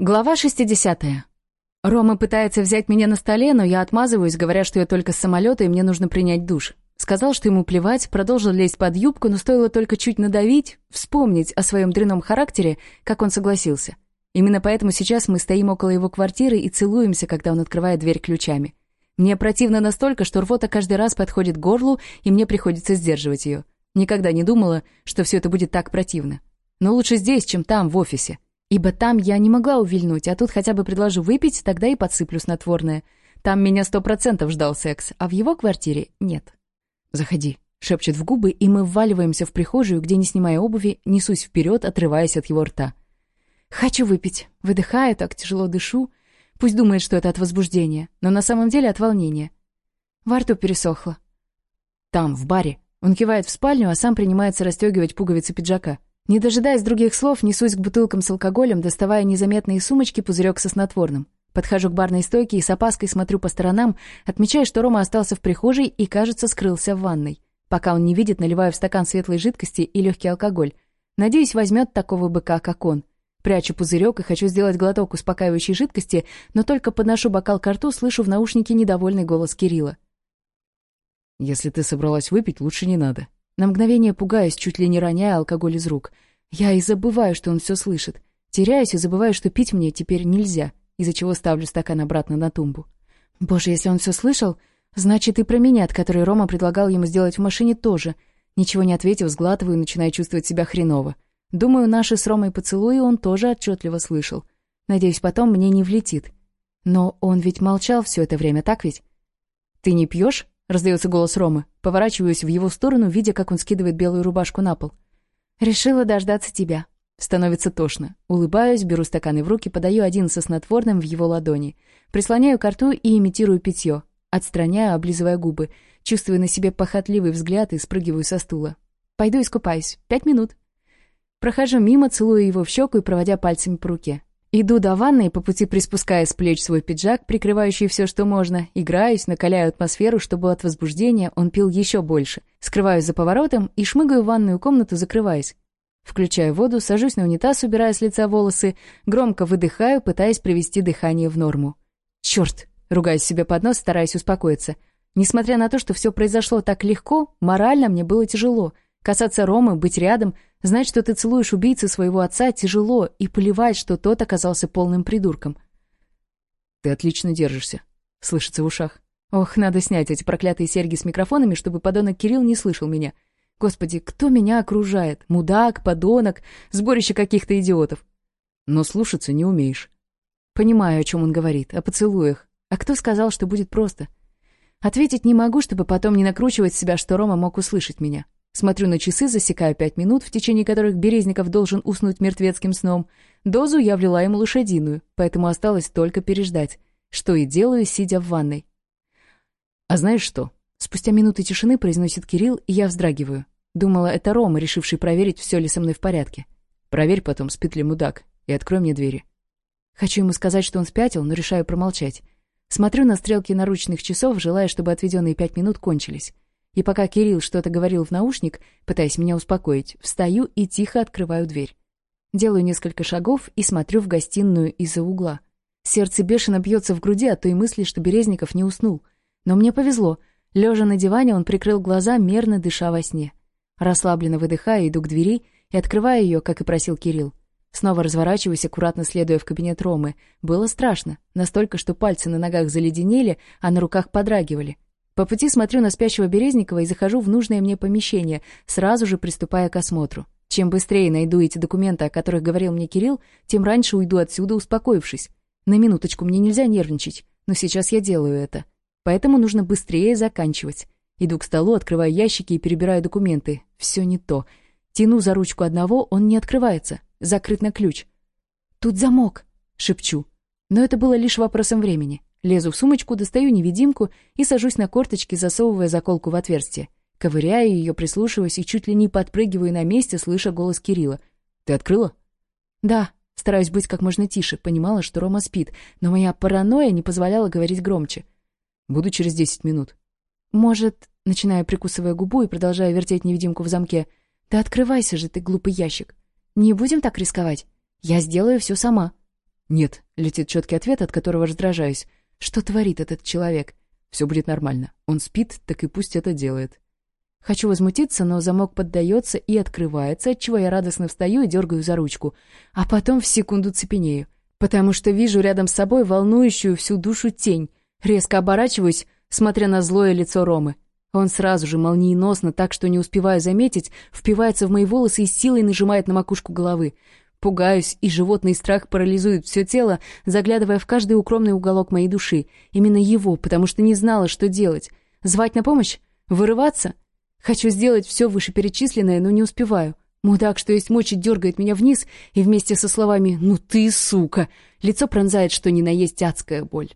Глава 60. Рома пытается взять меня на столе, но я отмазываюсь, говоря, что я только с самолета и мне нужно принять душ. Сказал, что ему плевать, продолжил лезть под юбку, но стоило только чуть надавить, вспомнить о своем дрянном характере, как он согласился. Именно поэтому сейчас мы стоим около его квартиры и целуемся, когда он открывает дверь ключами. Мне противно настолько, что рвота каждый раз подходит к горлу, и мне приходится сдерживать ее. Никогда не думала, что все это будет так противно. Но лучше здесь, чем там, в офисе ибо там я не могла увильнуть, а тут хотя бы предложу выпить, тогда и подсыплю снотворное. Там меня сто процентов ждал секс, а в его квартире нет. «Заходи», — шепчет в губы, и мы вваливаемся в прихожую, где, не снимая обуви, несусь вперед, отрываясь от его рта. «Хочу выпить», — выдыхаю, так тяжело дышу. Пусть думает, что это от возбуждения, но на самом деле от волнения. Во рту пересохло. «Там, в баре». Он кивает в спальню, а сам принимается расстегивать пуговицы пиджака. Не дожидаясь других слов, несусь к бутылкам с алкоголем, доставая незаметные сумочки, пузырек со снотворным. Подхожу к барной стойке и с опаской смотрю по сторонам, отмечая, что Рома остался в прихожей и, кажется, скрылся в ванной. Пока он не видит, наливаю в стакан светлой жидкости и легкий алкоголь. Надеюсь, возьмет такого быка, как он. Прячу пузырек и хочу сделать глоток успокаивающей жидкости, но только подношу бокал к рту, слышу в наушнике недовольный голос Кирилла. «Если ты собралась выпить, лучше не надо». На мгновение пугаясь, чуть ли не роняя алкоголь из рук. Я и забываю, что он все слышит. Теряюсь и забываю, что пить мне теперь нельзя, из-за чего ставлю стакан обратно на тумбу. Боже, если он все слышал, значит и про меня, от которой Рома предлагал ему сделать в машине тоже. Ничего не ответив, сглатываю и начинаю чувствовать себя хреново. Думаю, наши с Ромой поцелуи он тоже отчетливо слышал. Надеюсь, потом мне не влетит. Но он ведь молчал все это время, так ведь? «Ты не пьешь? Раздается голос Ромы. Поворачиваюсь в его сторону, видя, как он скидывает белую рубашку на пол. «Решила дождаться тебя». Становится тошно. Улыбаюсь, беру стаканы в руки, подаю один со снотворным в его ладони. Прислоняю ко рту и имитирую питье. Отстраняю, облизывая губы. Чувствую на себе похотливый взгляд и спрыгиваю со стула. «Пойду искупаюсь. Пять минут». Прохожу мимо, целую его в щеку и проводя пальцами по руке. Иду до ванной, по пути приспуская с плеч свой пиджак, прикрывающий все, что можно, играюсь, накаляю атмосферу, чтобы от возбуждения он пил еще больше. Скрываюсь за поворотом и шмыгаю в ванную комнату, закрываясь. Включаю воду, сажусь на унитаз, убирая с лица волосы, громко выдыхаю, пытаясь привести дыхание в норму. Черт! Ругаюсь себе под нос, стараясь успокоиться. Несмотря на то, что все произошло так легко, морально мне было тяжело. Касаться Ромы, быть рядом — Знать, что ты целуешь убийцу своего отца, тяжело, и плевать, что тот оказался полным придурком. «Ты отлично держишься», — слышится в ушах. «Ох, надо снять эти проклятые серьги с микрофонами, чтобы подонок Кирилл не слышал меня. Господи, кто меня окружает? Мудак, подонок, сборище каких-то идиотов». «Но слушаться не умеешь». Понимаю, о чем он говорит, о поцелуях. А кто сказал, что будет просто? Ответить не могу, чтобы потом не накручивать себя, что Рома мог услышать меня. Смотрю на часы, засекаю пять минут, в течение которых Березников должен уснуть мертвецким сном. Дозу я влила ему лошадиную, поэтому осталось только переждать, что и делаю, сидя в ванной. «А знаешь что?» Спустя минуты тишины произносит Кирилл, и я вздрагиваю. Думала, это Рома, решивший проверить, все ли со мной в порядке. «Проверь потом, спит ли мудак, и открой мне двери». Хочу ему сказать, что он спятил, но решаю промолчать. Смотрю на стрелки наручных часов, желая, чтобы отведенные пять минут кончились. И пока Кирилл что-то говорил в наушник, пытаясь меня успокоить, встаю и тихо открываю дверь. Делаю несколько шагов и смотрю в гостиную из-за угла. Сердце бешено бьется в груди от той мысли, что Березников не уснул. Но мне повезло. Лежа на диване, он прикрыл глаза, мерно дыша во сне. Расслабленно выдыхая, иду к двери и открываю ее, как и просил Кирилл. Снова разворачиваюсь, аккуратно следуя в кабинет Ромы. Было страшно, настолько, что пальцы на ногах заледенели, а на руках подрагивали. По пути смотрю на спящего Березникова и захожу в нужное мне помещение, сразу же приступая к осмотру. Чем быстрее найду эти документы, о которых говорил мне Кирилл, тем раньше уйду отсюда, успокоившись. На минуточку мне нельзя нервничать, но сейчас я делаю это. Поэтому нужно быстрее заканчивать. Иду к столу, открываю ящики и перебираю документы. Все не то. Тяну за ручку одного, он не открывается. Закрыт на ключ. «Тут замок!» — шепчу. Но это было лишь вопросом времени. Лезу в сумочку, достаю невидимку и сажусь на корточки, засовывая заколку в отверстие. Ковыряю ее, прислушиваясь и чуть ли не подпрыгиваю на месте, слыша голос Кирилла. «Ты открыла?» «Да». Стараюсь быть как можно тише, понимала, что Рома спит, но моя паранойя не позволяла говорить громче. «Буду через десять минут». «Может...» — начинаю, прикусывая губу и продолжая вертеть невидимку в замке. «Да открывайся же ты, глупый ящик! Не будем так рисковать? Я сделаю все сама». «Нет», — летит четкий ответ, от которого раздражаюсь. «Что творит этот человек?» «Все будет нормально. Он спит, так и пусть это делает». Хочу возмутиться, но замок поддается и открывается, отчего я радостно встаю и дергаю за ручку. А потом в секунду цепенею, потому что вижу рядом с собой волнующую всю душу тень. Резко оборачиваюсь, смотря на злое лицо Ромы. Он сразу же, молниеносно, так что не успеваю заметить, впивается в мои волосы и силой нажимает на макушку головы пугаюсь и животный страх парализует все тело, заглядывая в каждый укромный уголок моей души. Именно его, потому что не знала, что делать. Звать на помощь? Вырываться? Хочу сделать все вышеперечисленное, но не успеваю. Мудак, что есть мочи, дергает меня вниз, и вместе со словами «Ну ты, сука!» лицо пронзает, что ни на есть адская боль.